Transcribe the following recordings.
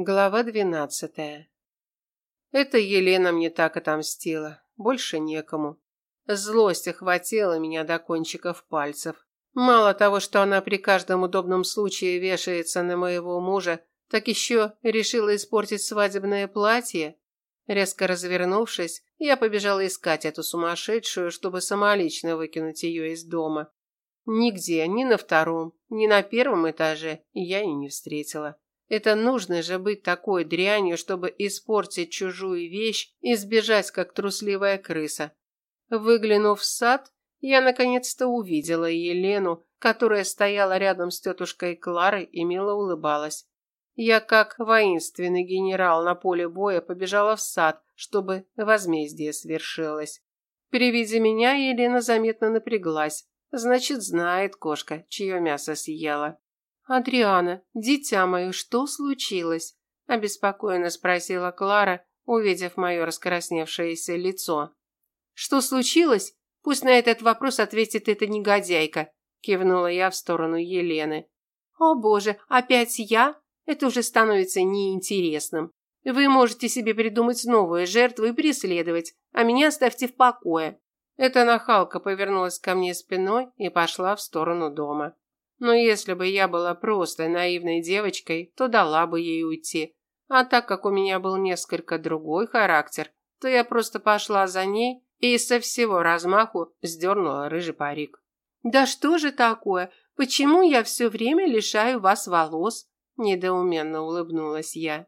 Глава двенадцатая. Это Елена мне так отомстила. Больше некому. Злость охватила меня до кончиков пальцев. Мало того, что она при каждом удобном случае вешается на моего мужа, так еще решила испортить свадебное платье. Резко развернувшись, я побежала искать эту сумасшедшую, чтобы самолично выкинуть ее из дома. Нигде, ни на втором, ни на первом этаже я ее не встретила. Это нужно же быть такой дрянью, чтобы испортить чужую вещь и сбежать, как трусливая крыса. Выглянув в сад, я наконец-то увидела Елену, которая стояла рядом с тетушкой Кларой и мило улыбалась. Я, как воинственный генерал на поле боя, побежала в сад, чтобы возмездие свершилось. При виде меня Елена заметно напряглась. Значит, знает кошка, чье мясо съела. «Адриана, дитя мое, что случилось?» – обеспокоенно спросила Клара, увидев мое раскрасневшееся лицо. «Что случилось? Пусть на этот вопрос ответит эта негодяйка», – кивнула я в сторону Елены. «О боже, опять я? Это уже становится неинтересным. Вы можете себе придумать новые жертвы и преследовать, а меня оставьте в покое». Эта нахалка повернулась ко мне спиной и пошла в сторону дома. Но если бы я была просто наивной девочкой, то дала бы ей уйти. А так как у меня был несколько другой характер, то я просто пошла за ней и со всего размаху сдернула рыжий парик. «Да что же такое? Почему я все время лишаю вас волос?» Недоуменно улыбнулась я.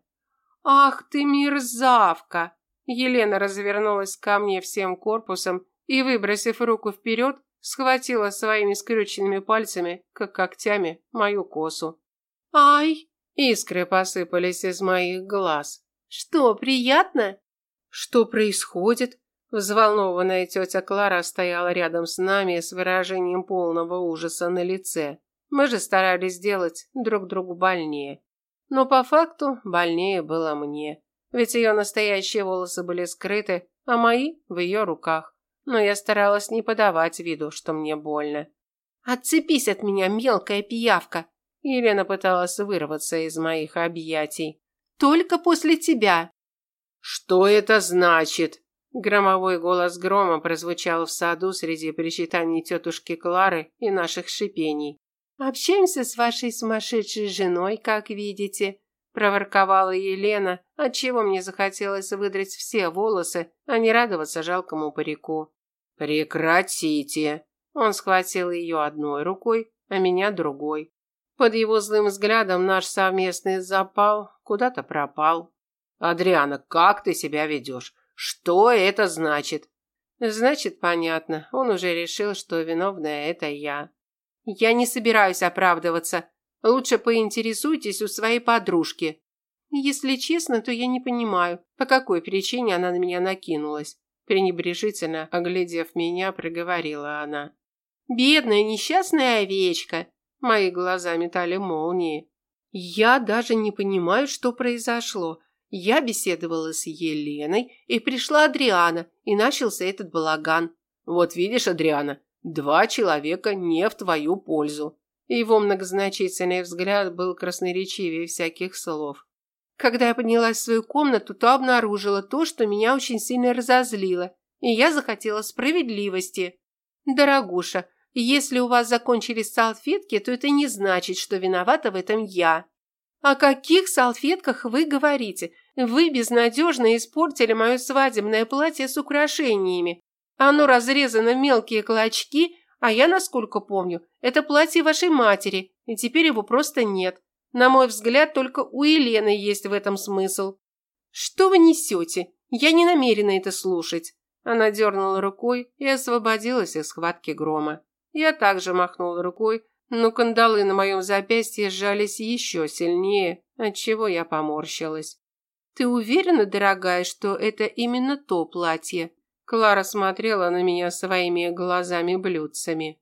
«Ах ты мерзавка!» Елена развернулась ко мне всем корпусом и, выбросив руку вперед, схватила своими скрюченными пальцами, как когтями, мою косу. «Ай!» Искры посыпались из моих глаз. «Что, приятно?» «Что происходит?» Взволнованная тетя Клара стояла рядом с нами с выражением полного ужаса на лице. Мы же старались сделать друг другу больнее. Но по факту больнее было мне. Ведь ее настоящие волосы были скрыты, а мои в ее руках но я старалась не подавать виду, что мне больно. «Отцепись от меня, мелкая пиявка!» Елена пыталась вырваться из моих объятий. «Только после тебя!» «Что это значит?» Громовой голос грома прозвучал в саду среди причитаний тетушки Клары и наших шипений. «Общаемся с вашей сумасшедшей женой, как видите проворковала Елена, отчего мне захотелось выдрать все волосы, а не радоваться жалкому парику. Прекратите. Он схватил ее одной рукой, а меня другой. Под его злым взглядом наш совместный запал куда-то пропал. Адриана, как ты себя ведешь? Что это значит? Значит, понятно. Он уже решил, что виновная это я. Я не собираюсь оправдываться, Лучше поинтересуйтесь у своей подружки. Если честно, то я не понимаю, по какой причине она на меня накинулась. Пренебрежительно, оглядев меня, проговорила она. Бедная несчастная овечка. Мои глаза метали молнии. Я даже не понимаю, что произошло. Я беседовала с Еленой, и пришла Адриана, и начался этот балаган. Вот видишь, Адриана, два человека не в твою пользу. Его многозначительный взгляд был красноречивее всяких слов. Когда я поднялась в свою комнату, то обнаружила то, что меня очень сильно разозлило, и я захотела справедливости. Дорогуша, если у вас закончились салфетки, то это не значит, что виновата в этом я. О каких салфетках вы говорите? Вы безнадежно испортили мое свадебное платье с украшениями. Оно разрезано в мелкие клочки а я, насколько помню, это платье вашей матери, и теперь его просто нет. На мой взгляд, только у Елены есть в этом смысл. Что вы несете? Я не намерена это слушать. Она дернула рукой и освободилась из схватки грома. Я также махнула рукой, но кандалы на моем запястье сжались еще сильнее, отчего я поморщилась. «Ты уверена, дорогая, что это именно то платье?» Клара смотрела на меня своими глазами-блюдцами.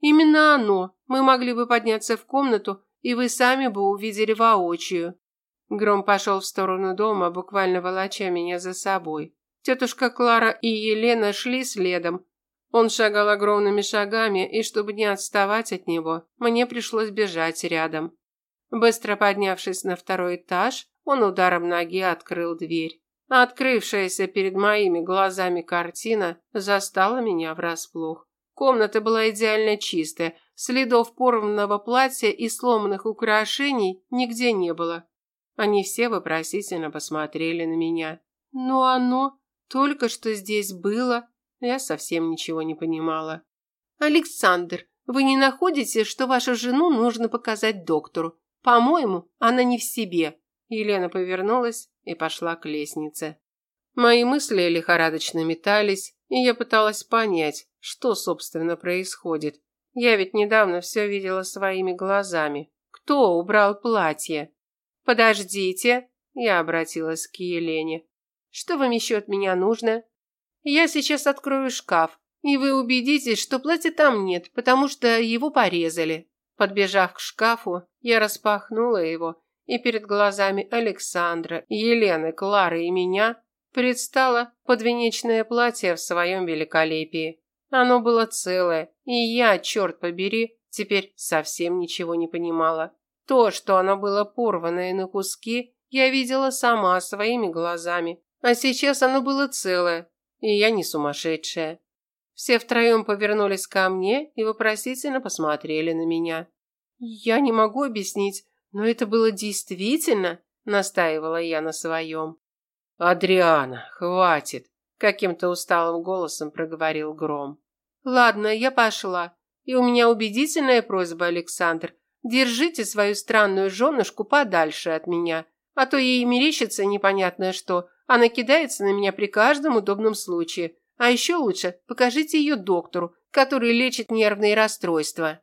«Именно оно. Мы могли бы подняться в комнату, и вы сами бы увидели воочию». Гром пошел в сторону дома, буквально волоча меня за собой. Тетушка Клара и Елена шли следом. Он шагал огромными шагами, и чтобы не отставать от него, мне пришлось бежать рядом. Быстро поднявшись на второй этаж, он ударом ноги открыл дверь. Открывшаяся перед моими глазами картина застала меня врасплох. Комната была идеально чистая, следов порванного платья и сломанных украшений нигде не было. Они все вопросительно посмотрели на меня. Но оно только что здесь было, я совсем ничего не понимала. Александр, вы не находите, что вашу жену нужно показать доктору? По-моему, она не в себе. Елена повернулась и пошла к лестнице. Мои мысли лихорадочно метались, и я пыталась понять, что, собственно, происходит. Я ведь недавно все видела своими глазами. Кто убрал платье? Подождите, я обратилась к Елене. Что вам еще от меня нужно? Я сейчас открою шкаф, и вы убедитесь, что платья там нет, потому что его порезали. Подбежав к шкафу, я распахнула его, и перед глазами Александра, Елены, Клары и меня предстало подвенечное платье в своем великолепии. Оно было целое, и я, черт побери, теперь совсем ничего не понимала. То, что оно было порванное на куски, я видела сама своими глазами. А сейчас оно было целое, и я не сумасшедшая. Все втроем повернулись ко мне и вопросительно посмотрели на меня. «Я не могу объяснить, но это было действительно?» – настаивала я на своем. «Адриана, хватит!» – каким-то усталым голосом проговорил Гром. «Ладно, я пошла. И у меня убедительная просьба, Александр. Держите свою странную женушку подальше от меня, а то ей мерещится непонятное что. Она кидается на меня при каждом удобном случае. А еще лучше покажите ее доктору, который лечит нервные расстройства».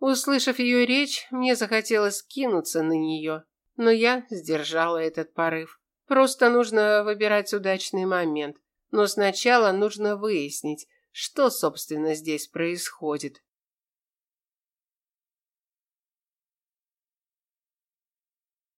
Услышав ее речь, мне захотелось кинуться на нее, но я сдержала этот порыв. Просто нужно выбирать удачный момент. Но сначала нужно выяснить, что, собственно, здесь происходит.